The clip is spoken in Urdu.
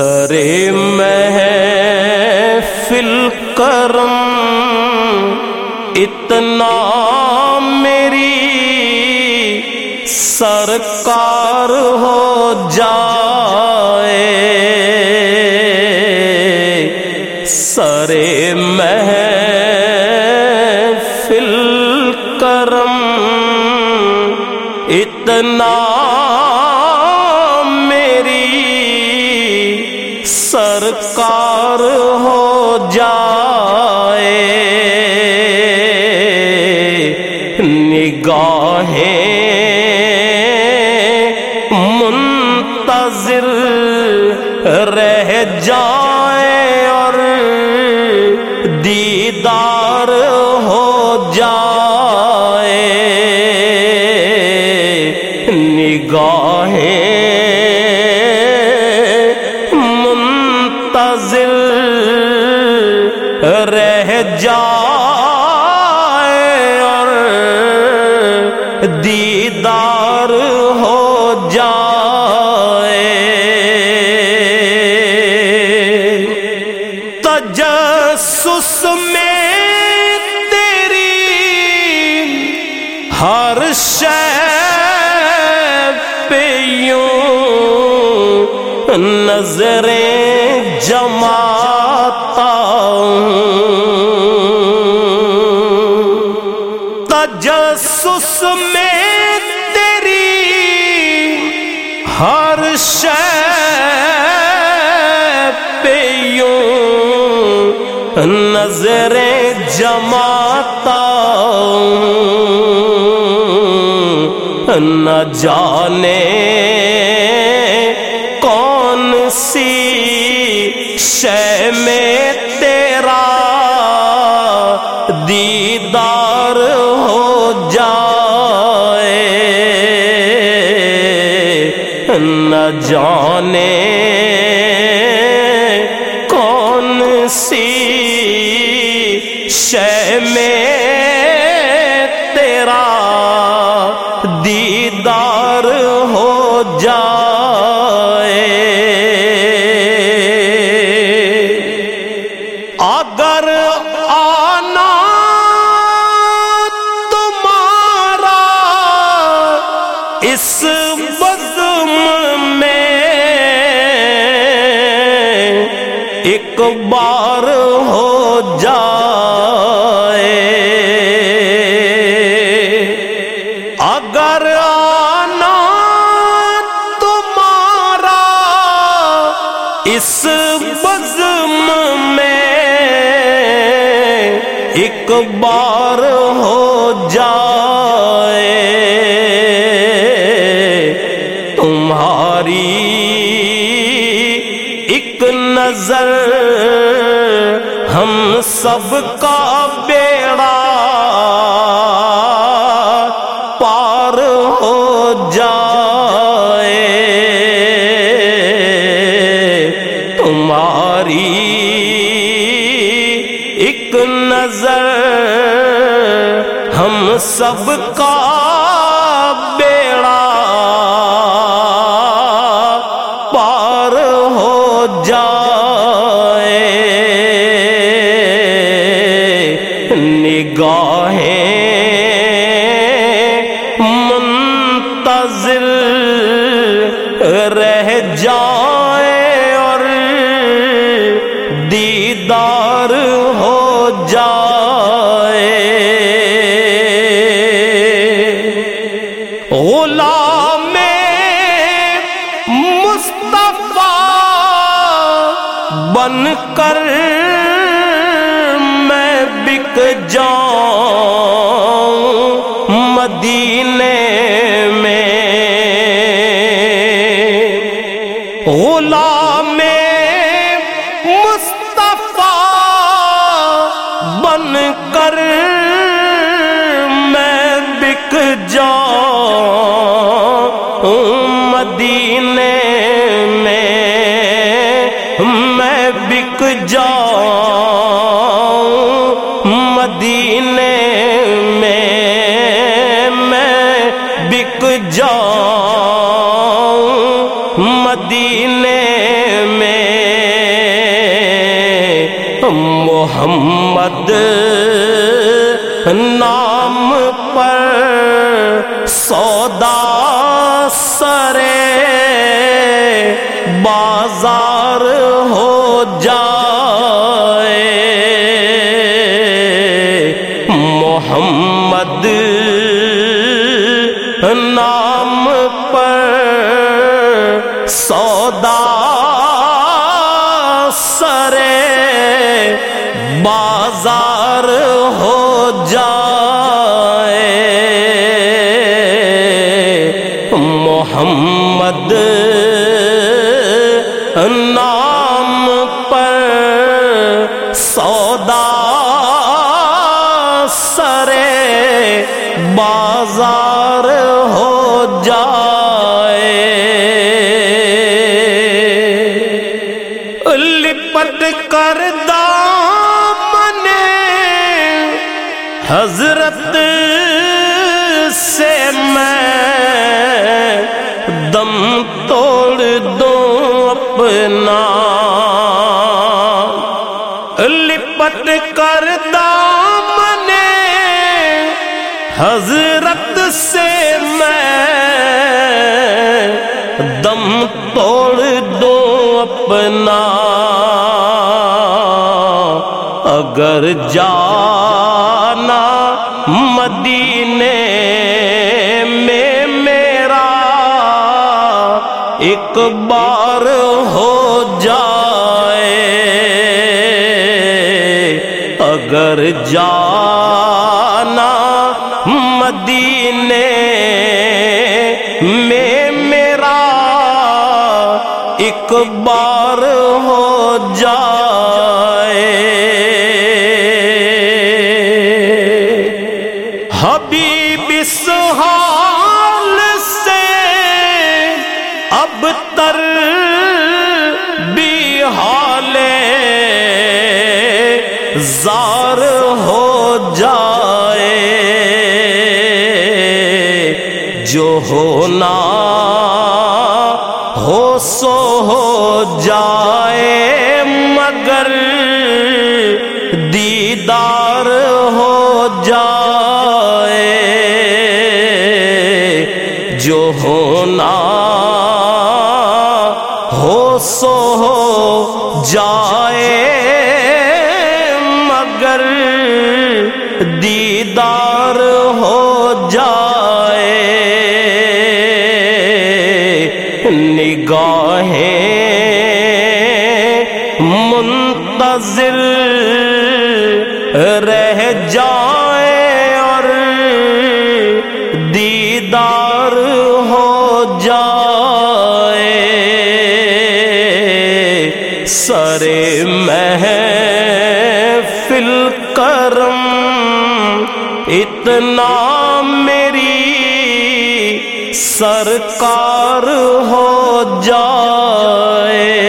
سر محفل کرم اتنا میری سرکار ہو جائے۔ سر محفل کرم اتنا سرکار ہو جائے۔ نگاہیں منتظر رہ جائے اور دیدار ہو جائے اور دیدار ہو جائے۔ تجسس میں تیری ہر پیوں نظریں جماتا تجسس میں تیری ہر پیوں نظریں جماتا نہ جانے کون سی شے میں نہ جانے کون سی شے میں تیرا دیدار ہو جائے ایک بار ہو جائے۔ اگر آنا تمہارا اس بزم میں ایک بار ہو جائے۔ ایک نظر ہم سب کا بیڑا پار ہو جائے۔ تمہاری نظر ہم سب کا جائے۔ نگاہیں منتظر رہ جائے اور دیدار ہو بن کر میں بک جاؤں مدینے میں۔ غلام بن کر میں بک جاؤں۔ پر سودا سرے بازار ہو جائے۔ محمد نام پر سودا سرے بازار محمد نام پر سودا سرے بازار ہو جائے۔ توڑ دوں اپنا۔ لپٹ کر دامن حضرت سے میں دم توڑ دوں اپنا۔ اگر جانا ایک بار ہو جائے اگر جا زار ہو جائے جو ہونا ہو سو ہو جائے مگر دیدار دیدار ہو اتنا میری سرکار ہو جائے